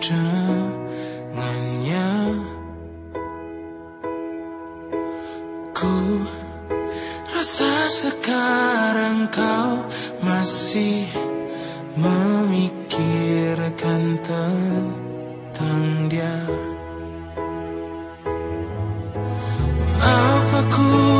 dengannya Ku rasa sekarang kau masih memikirkan tentang dia. Apa ku